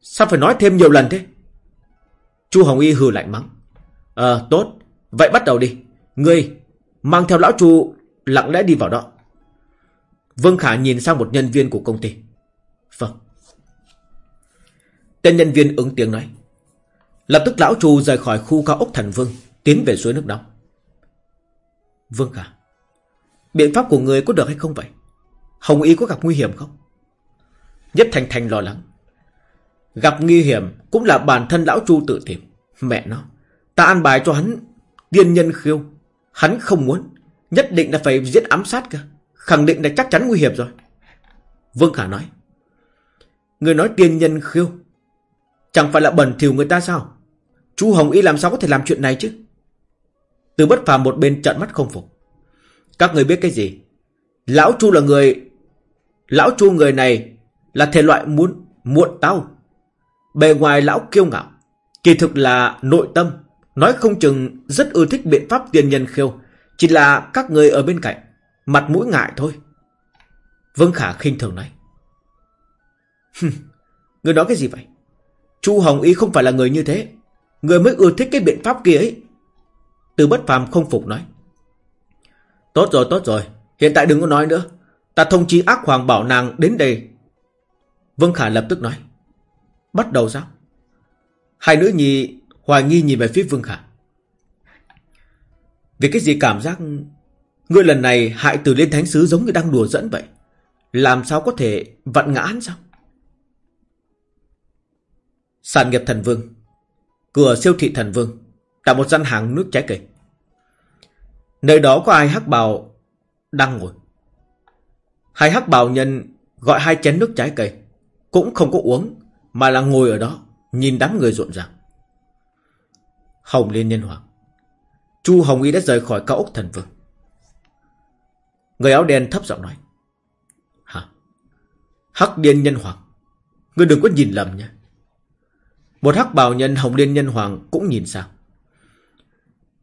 Sao phải nói thêm nhiều lần thế? Chu Hồng Y hừ lạnh mắng. Ờ, tốt. Vậy bắt đầu đi. Ngươi mang theo lão chu lặng lẽ đi vào đó. Vương Khả nhìn sang một nhân viên của công ty. Vâng. Tên nhân viên ứng tiếng nói. Lập tức lão chu rời khỏi khu cao ốc thần vương, tiến về suối nước nóng. Vương Khả. Biện pháp của người có được hay không vậy? Hồng Y có gặp nguy hiểm không? Nhất Thành Thành lo lắng. Gặp nguy hiểm cũng là bản thân lão chu tự tìm. Mẹ nó. Ta an bài cho hắn Tiên nhân khiêu Hắn không muốn, Nhất định là phải giết ám sát cơ Khẳng định là chắc chắn nguy hiểm rồi Vương Khả nói, Người nói tiên nhân khiêu, Chẳng phải là bẩn thỉu người ta sao Chu Hồng Y làm sao có thể làm chuyện này chứ Từ bất phàm một bên trận mắt không phục Các người biết cái gì Lão Chu là người, Lão Chu người này là thể loại muốn, muộn tao. Bề ngoài lão kiêu ngạo, Kỳ thực là nội tâm, Nói không chừng rất ưa thích biện pháp tiền nhân khiêu, Chỉ là các người ở bên cạnh, Mặt mũi ngại thôi. Vương Khả khinh thường nói Người nói cái gì vậy? Chu Hồng Y không phải là người như thế. Người mới ưa thích cái biện pháp kia ấy. Từ bất phàm không phục nói. Tốt rồi tốt rồi. Hiện tại đừng có nói nữa. Ta thông chí ác hoàng bảo nàng đến đây Vương Khả lập tức nói. Bắt đầu sao? Hai nữ nhi Hoài nghi nhìn về phía Vương Khả. Vì cái gì cảm giác Ngươi lần này hại từ lên thánh sứ giống như đang đùa dẫn vậy? Làm sao có thể vặn ngã hắn sao? Sản nghiệp thần vương, Cửa siêu thị thần vương Tại một gian hàng nước trái cây. Nơi đó có ai hắc bào Đang ngồi. Hai hắc bào nhân Gọi hai chén nước trái cây. Cũng không có uống, Mà là ngồi ở đó, Nhìn đám người rộn ràng Hồng Liên Nhân Hoàng. Chu Hồng Y đã rời khỏi cao ốc thần vương. Người áo đen thấp giọng nói. Hả? Hắc điên Nhân Hoàng. Ngươi đừng có nhìn lầm nha. Một hắc bào nhân Hồng Liên Nhân Hoàng cũng nhìn sang.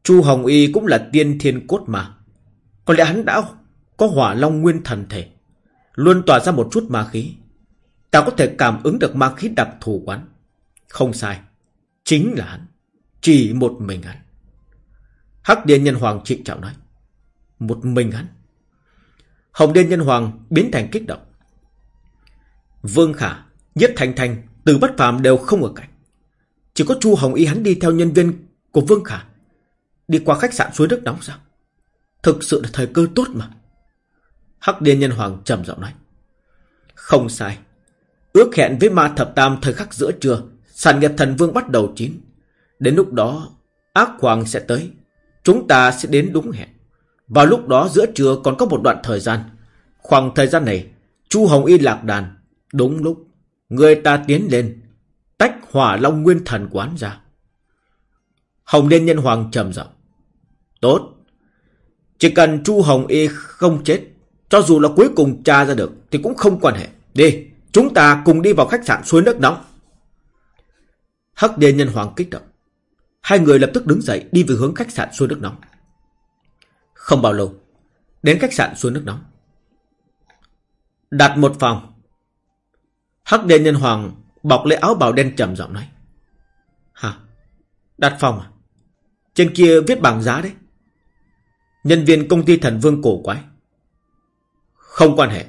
Chu Hồng Y cũng là tiên thiên cốt mà. Có lẽ hắn đã có hỏa long nguyên thần thể. Luôn tỏa ra một chút ma khí. Ta có thể cảm ứng được ma khí đặc thù quán. Không sai. Chính là hắn. Chỉ một mình hắn. Hắc Điên Nhân Hoàng trịnh trọng nói. Một mình hắn. Hồng Điên Nhân Hoàng biến thành kích động. Vương Khả, Nhất Thành Thành, Từ Bất Phàm đều không ở cạnh. Chỉ có Chu Hồng Y hắn đi theo nhân viên của Vương Khả. Đi qua khách sạn suối nước nóng sao? Thực sự là thời cơ tốt mà. Hắc Điên Nhân Hoàng trầm giọng nói. Không sai. Ước hẹn với ma thập tam thời khắc giữa trưa, sản nghiệp thần vương bắt đầu chín. Đến lúc đó, ác hoàng sẽ tới. Chúng ta sẽ đến đúng hẹn. Vào lúc đó giữa trưa còn có một đoạn thời gian. Khoảng thời gian này, Chu Hồng Y lạc đàn. Đúng lúc, người ta tiến lên, tách hỏa long nguyên thần quán ra. Hồng Liên Nhân Hoàng trầm giọng. Tốt. Chỉ cần Chu Hồng Y không chết, cho dù là cuối cùng tra ra được thì cũng không quan hệ. Đi, chúng ta cùng đi vào khách sạn suối nước nóng. Hắc Liên Nhân Hoàng kích động. Hai người lập tức đứng dậy đi về hướng khách sạn suối nước nóng. Không bao lâu, đến khách sạn suối nước nóng. Đặt một phòng. Hắc Liên Nhân Hoàng bọc lấy áo bào đen trầm giọng nói. Hả? Đặt phòng à? Trên kia viết bảng giá đấy. Nhân viên công ty thần vương cổ quái. Không quan hệ.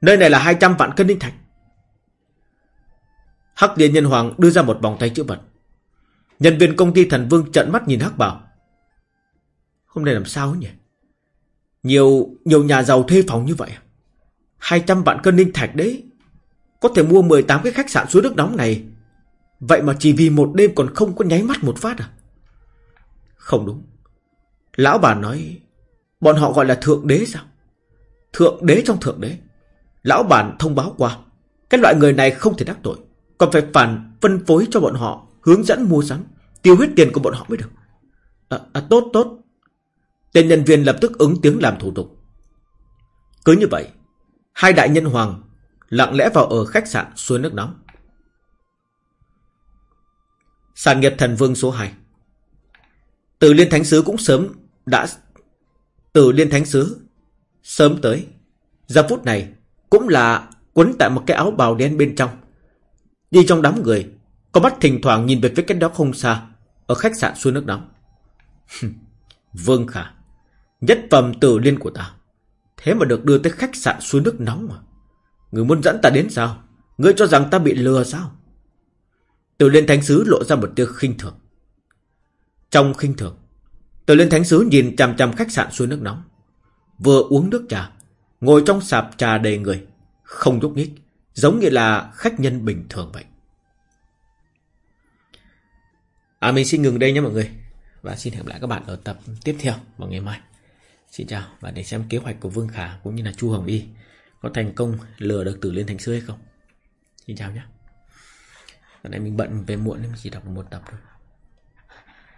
Nơi này là 200 vạn cân linh thạch. Hắc Liên Nhân Hoàng đưa ra một vòng tay chữ vật. Nhân viên công ty thần vương trợn mắt nhìn Hắc Bảo. Hôm nay làm sao nhỉ? Nhiều nhiều nhà giàu thuê phòng như vậy à? 200 vạn cân linh thạch đấy. Có thể mua 18 cái khách sạn suối nước nóng này. Vậy mà chỉ vì một đêm còn không có nháy mắt một phát à? Không đúng. Lão bà nói, bọn họ gọi là thượng đế sao? Thượng đế trong thượng đế. Lão bản thông báo qua. Cái loại người này không thể đắc tội. Còn phải phản phân phối cho bọn họ. Hướng dẫn mua sắm. Tiêu huyết tiền của bọn họ mới được. À, à, tốt tốt. Tên nhân viên lập tức ứng tiếng làm thủ tục. Cứ như vậy. Hai đại nhân hoàng lặng lẽ vào ở khách sạn suối nước nóng. Sản nghiệp thần vương số 2 Từ Liên Thánh Sứ cũng sớm đã... Từ Liên Thánh Sứ sớm tới. Giờ phút này cũng là quấn tại một cái áo bào đen bên trong. Đi trong đám người, có mắt thỉnh thoảng nhìn về phía cách đó không xa, ở khách sạn suối nước nóng. Vương Khả, nhất phẩm tử liên của ta. Thế mà được đưa tới khách sạn suối nước nóng mà. Người muốn dẫn ta đến sao? Ngươi cho rằng ta bị lừa sao? Tử liên thánh sứ lộ ra một tia khinh thường. Trong khinh thường, Tử liên thánh sứ nhìn chằm chằm khách sạn suối nước nóng. Vừa uống nước trà, ngồi trong sạp trà đầy người, không nhúc nhích, giống như là khách nhân bình thường vậy. À mình xin ngừng đây nhé mọi người. Và xin hẹn lại các bạn ở tập tiếp theo vào ngày mai. Xin chào và để xem kế hoạch của Vương Khả cũng như là Chu Hồng Y có thành công lừa được Tử Liên Thành Sư hay không. Xin chào nhé. Hôm nay mình bận về muộn nên mình chỉ đọc một tập thôi.